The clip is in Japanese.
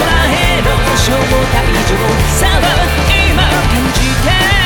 空の故障も大丈夫。さあ今感じて。